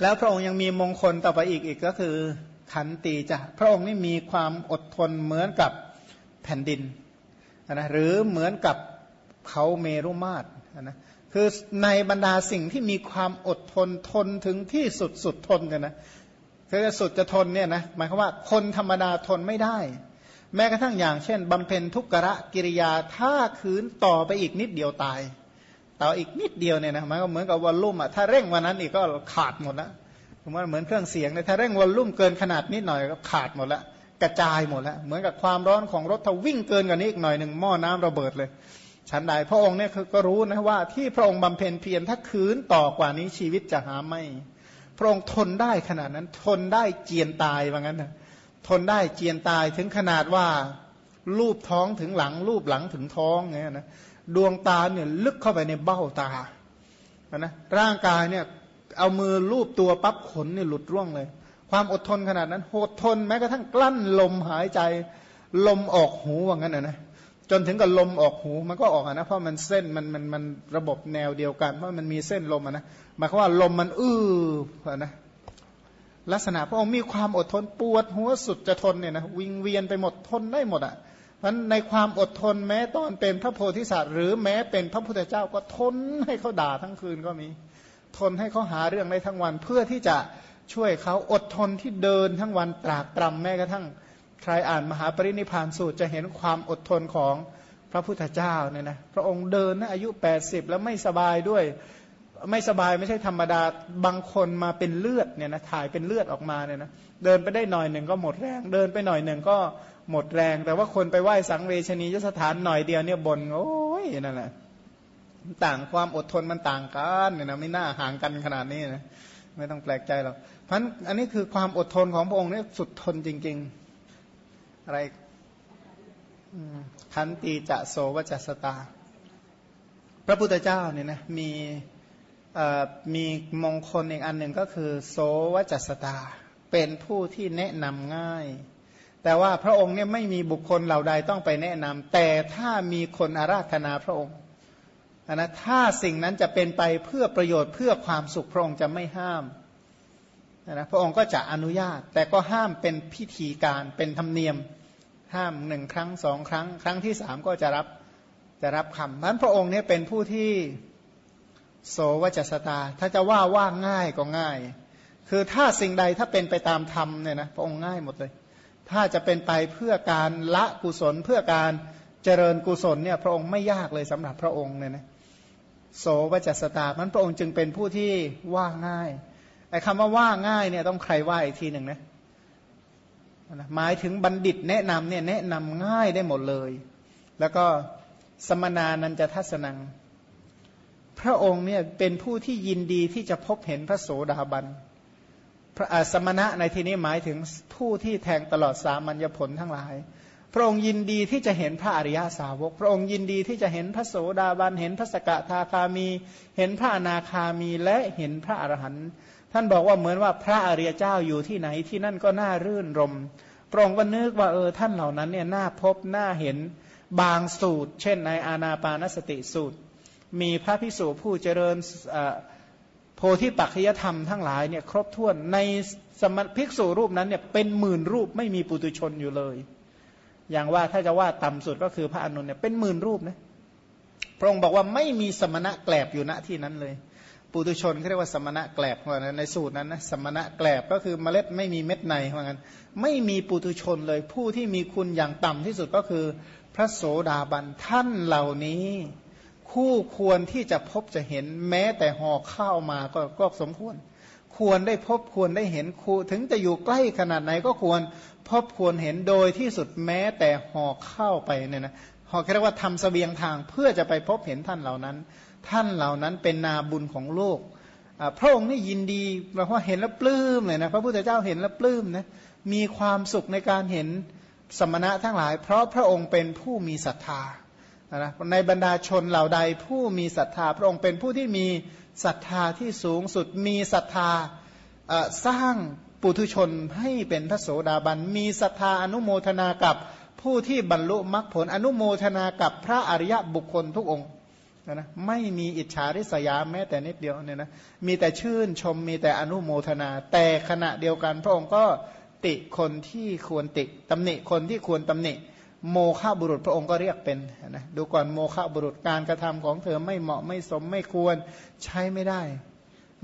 แล้วพระองค์ยังมีมงคลต่อไปอีกอีกก็คือขันตีจะพระองค์นี่มีความอดทนเหมือนกับแผ่นดินนะหรือเหมือนกับเขาเมรุมาตรนะคือในบรรดาสิ่งที่มีความอดทนทนถึงที่สุดสุดทนกันนะคือสุดจะทนเนี่ยนะหมายความว่าคนธรรมดาทนไม่ได้ แม้กระทั่งอย่างเช่นบำเพ็ญทุกขะกิริยาถ้าคืนต่อไปอีกนิดเดียวตาย ต่ออีกนิดเดียวเนี่ยนะมันก็เหมือนกับวอลลุ่มอะถ้าเร่งวันนั้นอีกก็ขาดหมดแล้วผมว่าเหมือนเครื่องเสียงเลยถ้าเร่งวอลลุ่มเกินขนาดนิดหน่อยก็ขาดหมดล้วกระจายหมดล้วเหมือนกับความร้อนของรถถ้าวิ่งเกินกว่านี้อีกหน่อยหนึ่งหม้อน้ำระเบิดเลยฉันใดพระองค์เนี่ยก็รู้นะว่าที่พระองค์บำเพ็ญเพียรถ้าคืนต่อกว่านี้ชีวิตจะหาไม่ พระองค์ทนได้ขนาดนั้นทนได้เจียนตายว่างั้นนะทนได้เจียนตายถึงขนาดว่ารูปท้องถึงหลังรูปหลังถึงท้องเงี้ยนะ ดวงตาเนี่ยลึกเข้าไปในเบ้าตานะร่างกายเนี่ยเอามือลูบตัวปั๊บขนเนี่ยหลุดร่วงเลย ความอดทนขนาดนั้นโหดทนแม้กระทั่งกลั้นลมหายใจ ลมออกหูว่างั้นนะนะจนถึงกับลมออกหูมันก็ออกนะเพราะมันเส้นมันมันมันระบบแนวเดียวกัน เพราะมันมีเส้นลมนะหมายความว่าลมมันอื้อนะลักษณะพระองค์มีความอดทนปวดหัวสุดจะทนเนี่ยนะวิงเวียนไปหมดทนได้หมดอะ พราะในความอดทนแม้ตอนเป็นพระโพธิสัตว์ หรือแม้เป็นพระพุทธเจ้าก็ทนให้เขาด่าทั้งคืนก็มี ทนให้เขาหาเรื่องได้ทั้งวัน เพื่อที่จะช่วยเขาอดทนที่เดินทั้งวันตรากตรำแม้กระทั่ง ใครอ่านมหาปรินิพานสูตรจะเห็นความอดทนของพระพุทธเจ้าเนี่ยนะพระองค์เดินนะอายุ 80 แล้วไม่สบายด้วย ไม่สบายไม่ใช่ธรรมดาบางคนมาเป็นเลือดเนี่ยนะถ่ายเป็นเลือดออกมาเนี่ยนะเดินไปได้หน่อยหนึ่งก็หมดแรง เดินไปหน่อยหนึ่งก็หมดแรง แต่ว่าคนไปไหว้สังเวชนียสถานหน่อยเดียวเนี่ยบนโอ้ยนั่นแหละต่างความอดทนมันต่างกันเนี่ยนะไม่น่าห่างกันขนาดนี้นะไม่ต้องแปลกใจหรอกเพราะอันนี้คือความอดทนของพระองค์เนี่ยสุดทนจริง ๆ อะไรขันตีจะโสวจัสตา พระพุทธเจ้าเนี่ยนะมี มีมงคลอีกอันหนึ่งก็คือ โสวจัสตา เป็นผู้ที่แนะนำง่าย แต่ว่าพระองค์เนี่ยไม่มีบุคคลเหล่าใดต้องไปแนะนำแต่ถ้ามีคนอาราธนาพระองค์นะถ้าสิ่งนั้นจะเป็นไปเพื่อประโยชน์เพื่อความสุขพระองค์จะไม่ห้ามนะพระองค์ก็จะอนุญาต แต่ก็ห้ามเป็นพิธีการเป็นธรรมเนียม ห้ามหนึ่งครั้งสองครั้ง ครั้งที่สามก็จะรับจะรับคำนั้นพระองค์นี้เป็นผู้ที่ โสวจัสตา ถ้าจะว่าว่าง่ายก็ง่าย คือถ้าสิ่งใดถ้าเป็นไปตามธรรมเนี่ยนะพระองค์ง่ายหมดเลย ถ้าจะเป็นไปเพื่อการละกุศลเพื่อการเจริญกุศลเนี่ยพระองค์ไม่ยากเลยสำหรับพระองค์เนี่ยนะโสวจัสตามันพระองค์จึงเป็นผู้ที่ว่าง่ายไอ้คำว่าว่าง่ายเนี่ยต้องใครว่าอีกทีหนึ่งนะหมายถึงบัณฑิตแนะนำเนี่ยแนะนำง่ายได้หมดเลย แล้วก็สมนานันจะทัศนัง พระองค์เนี่ยเป็นผู้ที่ยินดีที่จะพบเห็นพระโสดาบัน พระสมณะในที่นี้หมายถึงผู้ที่แทงตลอดสามัญญผลทั้งหลาย พระองค์ยินดีที่จะเห็นพระอริยาสาวก พระองค์ยินดีที่จะเห็นพระโสดาบัน เห็นพระสกทาคามี เห็นพระอนาคามีและเห็นพระอรหันต์ท่านบอกว่าเหมือนว่าพระอริยเจ้าอยู่ที่ไหนที่นั่นก็น่ารื่นรมพระองค์ก็นึกว่าเออท่านเหล่านั้นเนี่ยน่าพบน่าเห็นบางสูตร เช่นในอาณาปานสติสูตร มีพระพิสุผู้เจริญโพธิปัจจยธรรมทั้งหลายเนี่ยครบถ้วนในสมภิกษุรูปนั้นเนี่ยเป็นหมื่นรูปไม่มีปุตุชนอยู่เลย อย่างว่าถ้าจะว่าต่ำสุดก็คือพระอนุนเนี่ยเป็นหมื่นรูปนะพระองค์บอกว่าไม่มีสมณะแกลบอยู่ณที่นั้นเลย ปุตุชนเขาเรียกว่าสมณะแกลบเพราะนั้นในสูตรนั้นนะสมณะแกลบก็คือเมล็ดไม่มีเม็ดในเพราะงั้นไม่มีปุตุชนเลยผู้ที่มีคุณอย่างต่ำที่สุดก็คือ พระโสดาบันท่านเหล่านี้ คู่ควรที่จะพบจะเห็นแม้แต่ห่อข้าวมาก็ก็สมควร ควรได้พบควรได้เห็นครูถึงจะอยู่ใกล้ขนาดไหนก็ควรพบควรเห็นโดยที่สุดแม้แต่ห่อข้าวไปเนี่ยนะห่อเรียกว่าทำสเสบียงทางเพื่อจะไปพบเห็นท่านเหล่านั้น ท่านเหล่านั้นเป็นนาบุญของโลกพระองค์นี่ยินดีเพราะเห็นแล้วปลื้มเลยนะพระพุทธเจ้าเห็นแล้วปลื้มนะมีความสุขในการเห็นสมณะทั้งหลาย เพราะพระองค์เป็นผู้มีศรัทธา นะในบรรดาชนเหล่าใดผู้มีศรัทธา พระองค์เป็นผู้ที่มีศรัทธาที่สูงสุดมีศรัทธาสร้างปุถุชนให้เป็นพระโสดาบัน มีศรัทธาอนุโมทนากับผู้ที่บรรลุมรรคผลอนุโมทนากับพระอริยบุคคลทุกองค์นะไม่มีอิจฉาริษยาแม้แต่นิดเดียวเนี่ยนะมีแต่ชื่นชมมีแต่อนุโมทนา แต่ขณะเดียวกันพระองค์ก็ติคนที่ควรติตำหนิคนที่ควรตำหนิ โมฆะบุรุษพระองค์ก็เรียกเป็นนะดูก่อนโมฆะบุรุษการกระทำของเธอไม่เหมาะไม่สมไม่ควรใช้ไม่ได้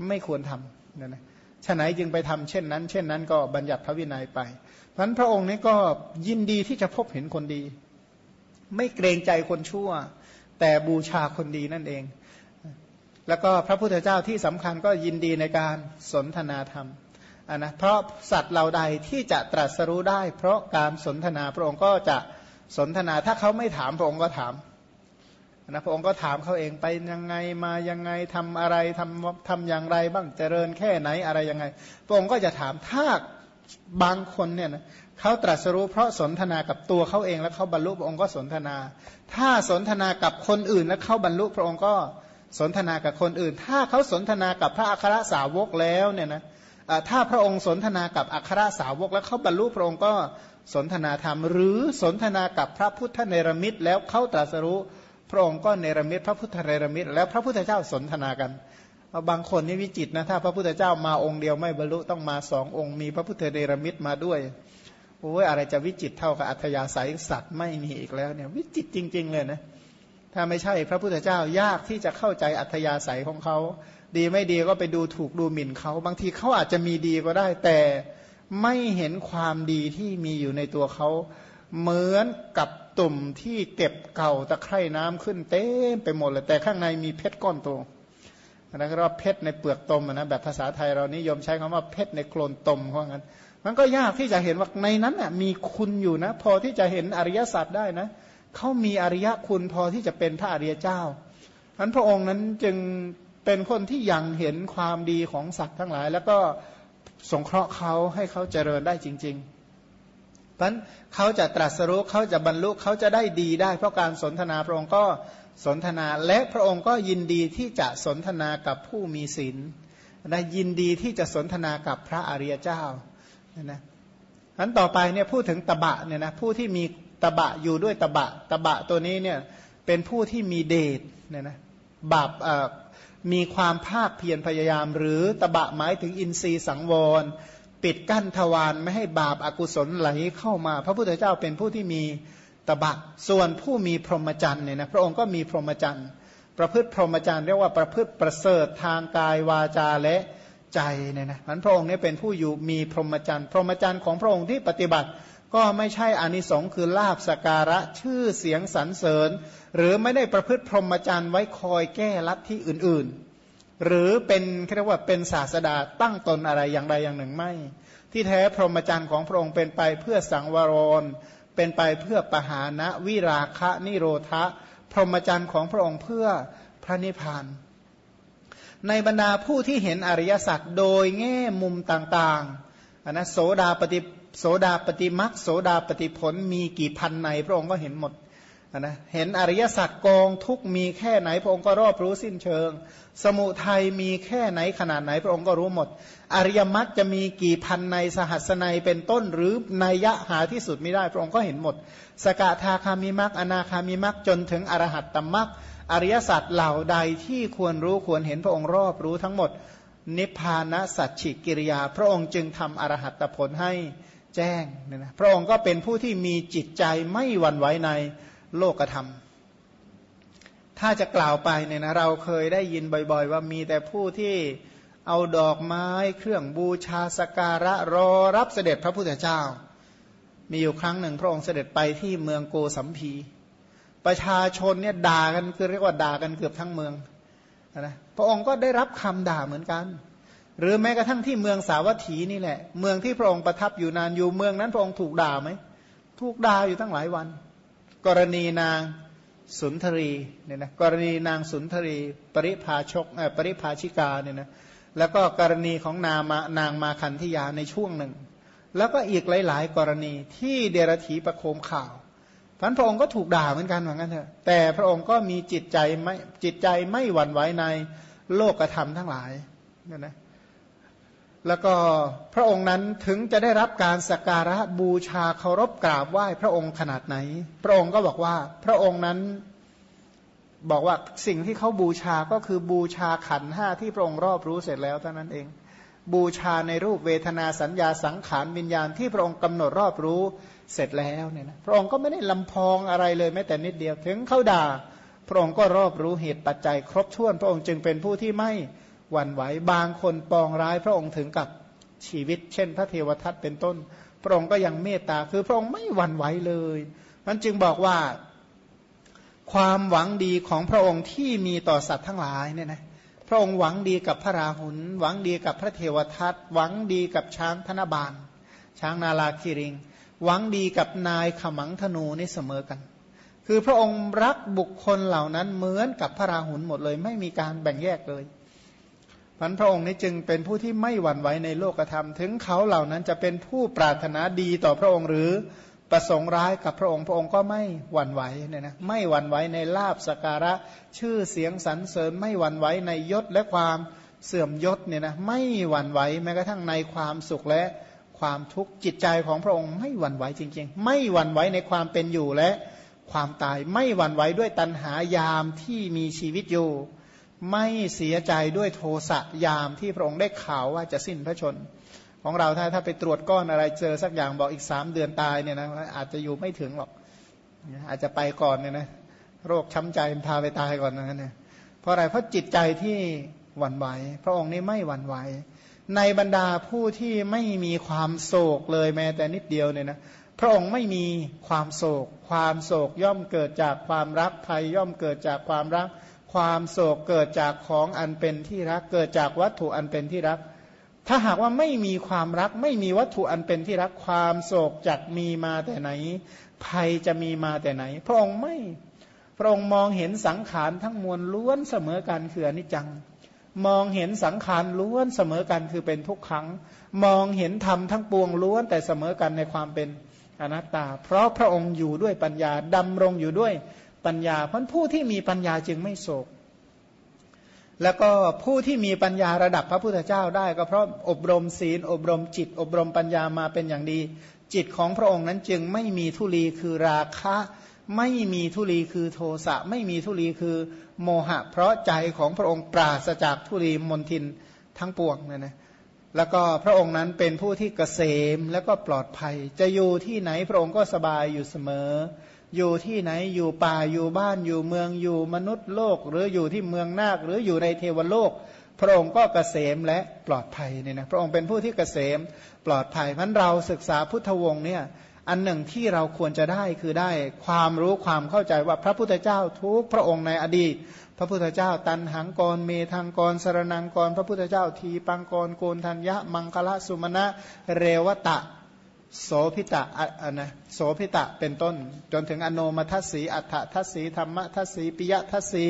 ไม่ควรทำนะนะฉะไหนจึงไปทำเช่นนั้น เช่นนั้นก็บัญญัติพระวินัยไปเพราะนั้นพระองค์นี้ก็ยินดีที่จะพบเห็นคนดี ไม่เกรงใจคนชั่ว แต่บูชาคนดีนั่นเอง แล้วก็พระพุทธเจ้าที่สำคัญก็ยินดีในการสนทนาธรรมนะเพราะสัตว์เหล่าใดที่จะตรัสรู้ได้ เพราะการสนทนาพระองค์ก็จะ สนทนาถ้าเขาไม่ถามพระองค์ก็ถามนะพระองค์ก็ถามเขาเองไปยังไงมายังไงทำอะไรทำทำอย่างไรบ้างเจริญแค่ไหนอะไรยังไง พระองค์ก็จะถามถ้าบางคนเนี่ยนะเขาตรัสรู้เพราะสนทนากับตัวเขาเองแล้วเขาบรรลุพระองค์ก็สนทนา ถ้าสนทนากับคนอื่นแล้วเขาบรรลุพระองค์ก็สนทนากับคนอื่น ถ้าเขาสนทนากับพระอัครสาวกแล้วเนี่ยนะ ถ้าพระองค์สนทนากับอัครสาวกแล้วเขาบรรลุพระองค์ก็สนทนาธรรม หรือสนทนากับพระพุทธเนรมิตแล้วเขาตรัสรู้พระองค์ก็เนรมิตพระพุทธเนรมิตแล้วพระพุทธเจ้าสนทนากันบางคนนี่วิจิตนะถ้าพระพุทธเจ้ามาองค์เดียวไม่บรรลุต้องมาสององค์มีพระพุทธเนรมิตมาด้วยโอ้ยอะไรจะวิจิตเท่ากับอัธยาศัยสัตว์ไม่มีอีกแล้วเนี่ยวิจิตจริง ๆ เลยนะ ถ้าไม่ใช่พระพุทธเจ้ายากที่จะเข้าใจอัธยาศัยของเขา ดีไม่ดีก็ไปดูถูกดูหมิ่นเขา บางทีเขาอาจจะมีดีก็ได้ แต่ไม่เห็นความดีที่มีอยู่ในตัวเขาเหมือนกับตุ่มที่เก็บเก่าตะไคร่น้ำขึ้นเต็มไปหมดเลยแต่ข้างในมีเพชรก้อนโตนะก็เราเพชรในเปลือกตมนะแบบภาษาไทยเรานิยมใช้คำว่าเพชรในโคลนตมเพราะงั้น มันก็ยากที่จะเห็นว่าในนั้นน่ะมีคุณอยู่นะ พอที่จะเห็นอริยสัจได้นะเขามีอริยคุณพอที่จะเป็นพระอริยเจ้าอันพระองค์นั้นจึงเป็นคนที่ยังเห็นความดีของสัตว์ทั้งหลาย แล้วก็สงเคราะห์เขาให้เขาเจริญได้จริงๆเพราะเขาจะตรัสรู้เขาจะบรรลุเขาจะได้ดีได้ เพราะการสนทนาพระองค์ก็สนทนา และพระองค์ก็ยินดีที่จะสนทนากับผู้มีศีลนะยินดีที่จะสนทนากับพระอริยเจ้านะอันต่อไปเนี่ยพูดถึงตบะเนี่ยนะผู้ที่มี ตบะอยู่ด้วยตบะตบะตัวนี้เนี่ยเป็นผู้ที่มีเดชเนี่ยนะบาปมีความภาคเพียรพยายาม หรือตบะหมายถึงอินทรีย์สังวร ปิดกั้นทวารไม่ให้บาปอากุศลไหลเข้ามา พระพุทธเจ้าเป็นผู้ที่มีตบะส่วนผู้มีพรหมจรรย์เนี่ยนะพระองค์ก็มีพรหมจรรย์ประพฤติพรหมจรรย์เรียกว่าประพฤติประเสริฐทางกายวาจาและใจเนี่ยนะพันพระองค์นี้เป็นผู้อยู่มีพรหมจรรย์ พรหมจรรย์ของพระองค์ที่ปฏิบัติ ก็ไม่ใช่อานิสงส์คือลาบสการะชื่อเสียงสรรเสริญ หรือไม่ได้ประพฤติพรหมจรรย์ไว้คอยแก้ลัทธิอื่นๆ หรือเป็นเรียกว่าเป็นศาสดาตั้งตนอะไรอย่างใดอย่างหนึ่งไม่ ที่แท้พรหมจรรย์ของพระองค์เป็นไปเพื่อสังวรเป็นไปเพื่อปหานะวิราคะนิโรธะพรหมจรรย์ของพระองค์เพื่อพระนิพพาน ในบรรดาผู้ที่เห็นอริยสัจโดยแง่มุมต่างๆนนะโสดาปฏิ โสดาปฏิมักโสดาปฏิผลมีกี่พันในพระองค์ก็เห็นหมดนะเห็นอริยสัจกองทุกมีแค่ไหนพระองค์ก็รอบรู้สิ้นเชิง สมุทัยมีแค่ไหนขนาดไหนพระองค์ก็รู้หมด อริยมรรคจะมีกี่พันในสหัสนัยเป็นต้นหรือในยะหาที่สุดไม่ได้พระองค์ก็เห็นหมด สกทาคามิมรรคอนาคามิมรรคจนถึงอรหัตตมรรคอริยสัจเหล่าใดที่ควรรู้ควรเห็นพระองค์รอบรู้ทั้งหมด นิพพานสัจฉิกิริยา พระองค์จึงทำอรหัตผลให้ แจ้งเนี่ยนะพระองค์ก็เป็นผู้ที่มีจิตใจไม่หวั่นไหวในโลกธรรม ถ้าจะกล่าวไปเนี่ยนะเราเคยได้ยินบ่อย ๆ ว่ามีแต่ผู้ที่เอาดอกไม้เครื่องบูชาสการะรอรับเสด็จพระพุทธเจ้า มีอยู่ครั้งหนึ่งพระองค์เสด็จไปที่เมืองโกสัมพี ประชาชนเนี่ยด่ากันคือเรียกว่าด่ากันเกือบทั้งเมืองนะพระองค์ก็ได้รับคำด่าเหมือนกัน หรือแม้กระทั่งที่เมืองสาวัตถีนี่แหละ เมืองที่พระองค์ประทับอยู่นานอยู่เมืองนั้นพระองค์ถูกด่าไหมถูกด่าอยู่ตั้งหลายวัน กรณีนางสุนทรีเนี่ยนะกรณีนางสุนทรี ปริภาชกปริภาชิกาเนี่ยนะแล้วก็กรณีของนามานางมาคันธยาในช่วงหนึ่ง แล้วก็อีกหลาย ๆ กรณีที่เดรธีประโคมข่าวพันพระองค์ก็ถูกด่าเหมือนกันเหมือนกันเถอะแต่พระองค์ก็มีจิตใจไม่จิตใจไม่หวั่นไหวในโลกธรรมทั้งหลายเนี่ยนะ แล้วก็พระองค์นั้นถึงจะได้รับการสักการะบูชาเคารพกราบไหว้พระองค์ขนาดไหน พระองค์ก็บอกว่าพระองค์นั้นบอกว่าสิ่งที่เขาบูชาก็คือบูชาขันห้าที่พระองค์รอบรู้เสร็จแล้วเท่านั้นเอง บูชาในรูปเวทนาสัญญาสังขารวิญญาณที่พระองค์กำหนดรอบรู้เสร็จแล้วเนี่ยนะพระองค์ก็ไม่ได้ลำพองอะไรเลยแม้แต่นิดเดียว ถึงเขาด่า พระองค์ก็รอบรู้เหตุปัจจัยครบถ้วน พระองค์จึงเป็นผู้ที่ไม่ หวั่นไหวบางคนปองร้ายพระองค์ถึงกับชีวิต เช่น พระเทวทัตเป็นต้น พระองค์ก็ยังเมตตาคือพระองค์ไม่หวั่นไหวเลยมันจึงบอกว่าความหวังดีของพระองค์ที่มีต่อสัตว์ทั้งหลายเนี่ยนะพระองค์หวังดีกับพระราหุลหวังดีกับพระเทวทัตหวังดีกับช้างธนบาลช้างนาลาคิริง หวังดีกับนายขมังธนูนี่เสมอกัน คือพระองค์รักบุคคลเหล่านั้นเหมือนกับพระราหุลหมดเลย ไม่มีการแบ่งแยกเลย พันพระองค์นี้จึงเป็นผู้ที่ไม่หวั่นไหวในโลกธรรม ถึงเขาเหล่านั้นจะเป็นผู้ปรารถนาดีต่อพระองค์หรือประสงค์ร้ายกับพระองค์ พระองค์ก็ไม่หวั่นไหวเนี่ยนะไม่หวั่นไหวในลาบสการะชื่อเสียงสรรเสริญ ไม่หวั่นไหวในยศและความเสื่อมยศเนี่ยนะไม่หวั่นไหวแม้กระทั่งในความสุขและความทุกข์จิตใจของพระองค์ไม่หวั่นไหวจริง ๆ ไม่หวั่นไหวในความเป็นอยู่และความตายไม่หวั่นไหวด้วยตัณหายามที่มีชีวิตอยู่ ไม่เสียใจด้วยโทสะยามที่พระองค์ได้ข่าวว่าจะสิ้นพระชน ของเราถ้าถ้าไปตรวจก้อนอะไรเจอสักอย่างบอกอีกสามเดือนตายเนี่ยนะอาจจะอยู่ไม่ถึงหรอก อาจจะไปก่อนเนี่ยนะโรคช้ำใจพาไปตายก่อนนั่นเนี่ยเพราะอะไรเพราะจิตใจที่หวั่นไหว พระองค์นี้ไม่หวั่นไหว ในบรรดาผู้ที่ไม่มีความโศกเลยแม้แต่นิดเดียวเนี่ยนะพระองค์ไม่มีความโศก ความโศกย่อมเกิดจากความรักภัยย่อมเกิดจากความรัก ความโศกเกิดจากของอันเป็นที่รัก เกิดจากวัตถุอันเป็นที่รัก ถ้าหากว่าไม่มีความรัก ไม่มีวัตถุอันเป็นที่รักความโศกจักมีมาแต่ไหน ภัยจะมีมาแต่ไหน พระองค์ไม่ พระองค์มองเห็นสังขารทั้งมวลล้วนเสมอกันคืออนิจจัง มองเห็นสังขารล้วนเสมอกันคือเป็นทุกขัง มองเห็นธรรมทั้งปวงล้วนแต่เสมอกันในความเป็นอนัตตา เพราะพระองค์อยู่ด้วยปัญญาดำรงอยู่ด้วย ปัญญาเพราะผู้ที่มีปัญญาจึงไม่โศก แล้วก็ผู้ที่มีปัญญาระดับพระพุทธเจ้าได้ ก็เพราะอบรมศีล อบรมจิต อบรมปัญญามาเป็นอย่างดี จิตของพระองค์นั้นจึงไม่มีทุลีคือราคะ ไม่มีทุลีคือโทสะ ไม่มีทุลีคือโมหะ เพราะใจของพระองค์ปราศจากทุลีมนทินทั้งปวงเนี่ยนะ แล้วก็พระองค์นั้นเป็นผู้ที่เกษมแล้วก็ปลอดภัย จะอยู่ที่ไหนพระองค์ก็สบายอยู่เสมอ อยู่ที่ไหนอยู่ป่าอยู่บ้านอยู่เมืองอยู่มนุษย์โลก หรืออยู่ที่เมืองนาคหรืออยู่ในเทวโลก พระองค์ก็เกษมและปลอดภัยเนี่ยนะพระองค์เป็นผู้ที่เกษมปลอดภัยพันเราศึกษาพุทธวงศ์เนี่ย อันหนึ่งที่เราควรจะได้คือได้ความรู้ความเข้าใจว่าพระพุทธเจ้าทุกพระองค์ในอดีต พระพุทธเจ้าตันหังกรเมธังกรสรนังกร พระพุทธเจ้าทีปังกรโกนทัญญะมังคละสุมาณะเรวตะโสพิตะอะนะโสพิตะเป็นต้น จนถึงอโนมัทสีอัฏฐทัสีธรรมทัสีปิยทัสี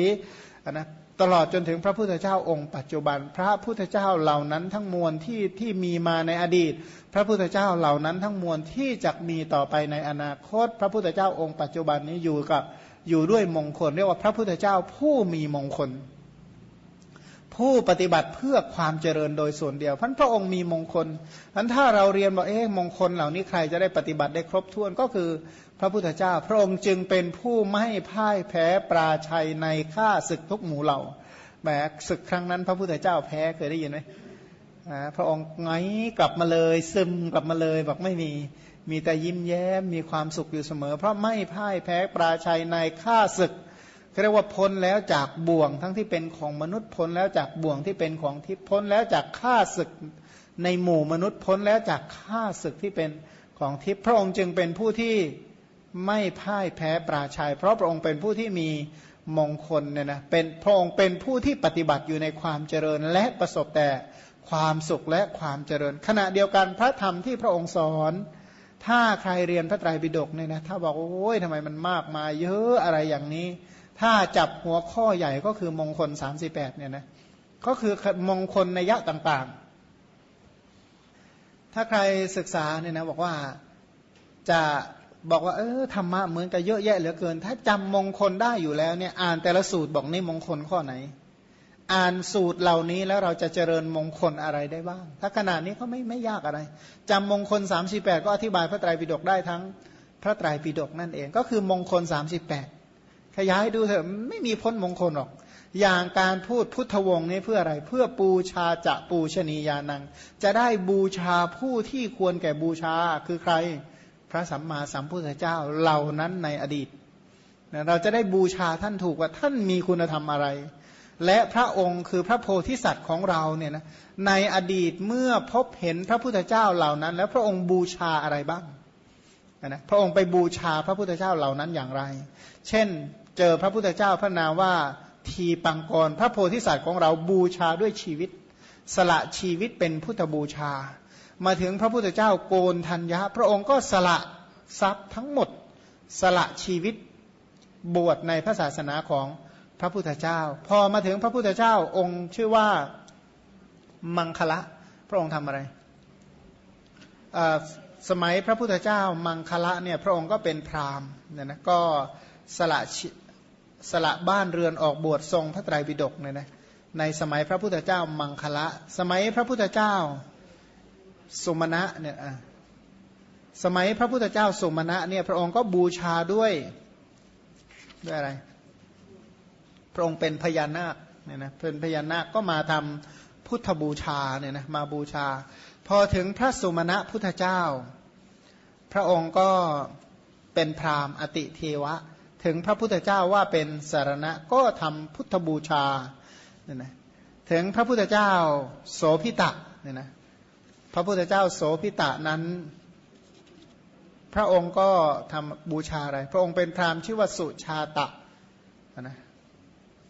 นะ ตลอดจนถึงพระพุทธเจ้าองค์ปัจจุบัน พระพุทธเจ้าเหล่านั้นทั้งมวลที่ที่มีมาในอดีต พระพุทธเจ้าเหล่านั้นทั้งมวลที่จะมีต่อไปในอนาคต พระพุทธเจ้าองค์ปัจจุบันนี้อยู่กับอยู่ด้วยมงคล เรียกว่าพระพุทธเจ้าผู้มีมงคล ผู้ปฏิบัติเพื่อความเจริญโดยส่วนเดียวพันพระองค์มีมงคลพันถ้าเราเรียนว่าเอ๊ะมงคลเหล่านี้ใครจะได้ปฏิบัติได้ครบถ้วนก็คือพระพุทธเจ้า พระองค์จึงเป็นผู้ไม่พ่ายแพ้ปราชัยในข้าศึกทุกหมู่เหล่าแบกศึกครั้งนั้นพระพุทธเจ้าแพ้เคยได้ยินไหมพระองค์ไงกลับมาเลยซึมกลับมาเลยบอกไม่มีมีแต่ยิ้มแย้มมีความสุขอยู่เสมอ เพราะไม่พ่ายแพ้ปราชัยในข้าศึก เรียกว่าพ้นแล้วจากบ่วงทั้งที่เป็นของมนุษย์พ้นแล้วจากบ่วงที่เป็นของทิพย์พ้นแล้วจากข้าศึกในหมู่มนุษย์พ้นแล้วจากข้าศึกที่เป็นของทิพย์พระองค์จึงเป็นผู้ที่ไม่พ่ายแพ้ปราชัย เพราะพระองค์เป็นผู้ที่มีมงคลเนี่ยนะเป็นพระองค์เป็นผู้ที่ปฏิบัติอยู่ในความเจริญและประสบแต่ความสุขและความเจริญ ขณะเดียวกันพระธรรมที่พระองค์สอน ถ้าใครเรียนพระไตรปิฎกเนี่ยนะถ้าบอกโอ้ยทำไมมันมากมาเยอะอะไรอย่างนี้ ถ้าจับหัวข้อใหญ่ก็คือมงคลสามสิบแปดเนี่ยนะก็คือมงคลในยะต่างๆ ถ้าใครศึกษาเนี่ยนะบอกว่าจะบอกว่าเออธรรมะเหมือนกับเยอะแยะเหลือเกิน ถ้าจำมงคลได้อยู่แล้วเนี่ยอ่านแต่ละสูตรบอกนี่มงคลข้อไหน อ่านสูตรเหล่านี้แล้วเราจะเจริญมงคลอะไรได้บ้าง ถ้าขนาดนี้ก็ไม่ไม่ยากอะไรจำมงคลสามสิบแปดก็อธิบายพระไตรปิฎกได้ทั้งพระไตรปิฎกนั่นเอง ก็คือมงคลสามสิบแปด ขยายดูเถอะไม่มีพ้นมงคลหรอก อย่างการพูดพุทธวงศ์นี้เพื่ออะไร เพื่อปูชาจะปูชนียานัง จะได้บูชาผู้ที่ควรแก่บูชาคือใคร พระสัมมาสัมพุทธเจ้าเหล่านั้นในอดีตเราจะได้บูชาท่านถูกว่าท่านมีคุณธรรมอะไร และพระองค์คือพระโพธิสัตว์ของเราเนี่ยนะในอดีตเมื่อพบเห็นพระพุทธเจ้าเหล่านั้น แล้วพระองค์บูชาอะไรบ้างนะพระองค์ไปบูชาพระพุทธเจ้าเหล่านั้นอย่างไร เช่น เจอพระพุทธเจ้าพระนามว่าทีปังกร พระโพธิสัตว์ของเราบูชาด้วยชีวิต สละชีวิตเป็นพุทธบูชา มาถึงพระพุทธเจ้าโกนทัญญะพระองค์ก็สละทรัพย์ทั้งหมด สละชีวิตบวชในพระศาสนาของพระพุทธเจ้า พอมาถึงพระพุทธเจ้าองค์ชื่อว่ามังคละ พระองค์ทำอะไร สมัยพระพุทธเจ้ามังคละเนี่ยพระองค์ก็เป็นพราหมณ์เนี่ยนะก็สละ สละบ้านเรือนออกบวชทรงพระไตรปิฎกเนี่ยนะในสมัยพระพุทธเจ้ามังคละ สมัยพระพุทธเจ้าสุมาณะเนี่ยสมัยพระพุทธเจ้าสุมาณะเนี่ยพระองค์ก็บูชาด้วยด้วยอะไร พระองค์เป็นพญานาคเนี่ยนะเป็นพญานาคก็มาทำพุทธบูชาเนี่ยนะมาบูชา พอถึงพระสุมาณะพุทธเจ้า พระองค์ก็เป็นพราหมณ์อติเทวะ ถึงพระพุทธเจ้าว่าเป็นสารณะก็ทำพุทธบูชาเนี่ยนะถึงพระพุทธเจ้าโสพิตะเนี่ยนะพระพุทธเจ้าโสพิตะนั้น พระองค์ก็ทำบูชาอะไร พระองค์เป็นพราหมณ์ชื่อว่าสุชาตะนะ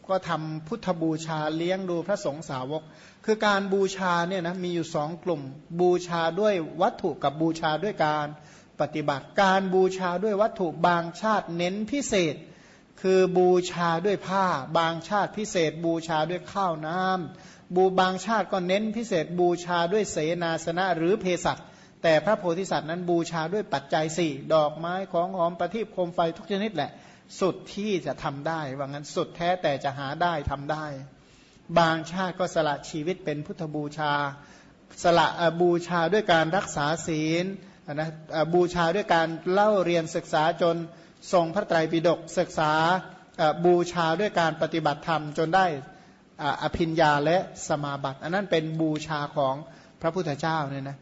ก็ทำพุทธบูชาเลี้ยงดูพระสงฆ์สาวก คือการบูชาเนี่ยนะมีอยู่สองกลุ่มบูชาด้วยวัตถุกับบูชาด้วยการ ปฏิบัติ การบูชาด้วยวัตถุบางชาติเน้นพิเศษ คือบูชาด้วยผ้า บางชาติพิเศษ บูชาด้วยข้าวน้ำบูบางชาติก็เน้นพิเศษ บูชาด้วยเสนาสนะหรือเภสัชแต่พระโพธิสัตว์นั้นบูชาด้วยปัจจัยสี่ดอกไม้ของหอมประทีปโคมไฟทุกชนิดแหละ สุดที่จะทำได้ว่างั้นสุดแท้แต่จะหาได้ทำได้ บางชาติก็สละชีวิตเป็นพุทธบูชา สละบูชาด้วยการรักษาศีล นะบูชาด้วยการเล่าเรียนศึกษาจนทรงพระไตรปิฎกศึกษาบูชาด้วยการปฏิบัติธรรมจนได้อภิญญาและสมาบัติ อันนั้นเป็นบูชาของพระพุทธเจ้าเนี่ยนะ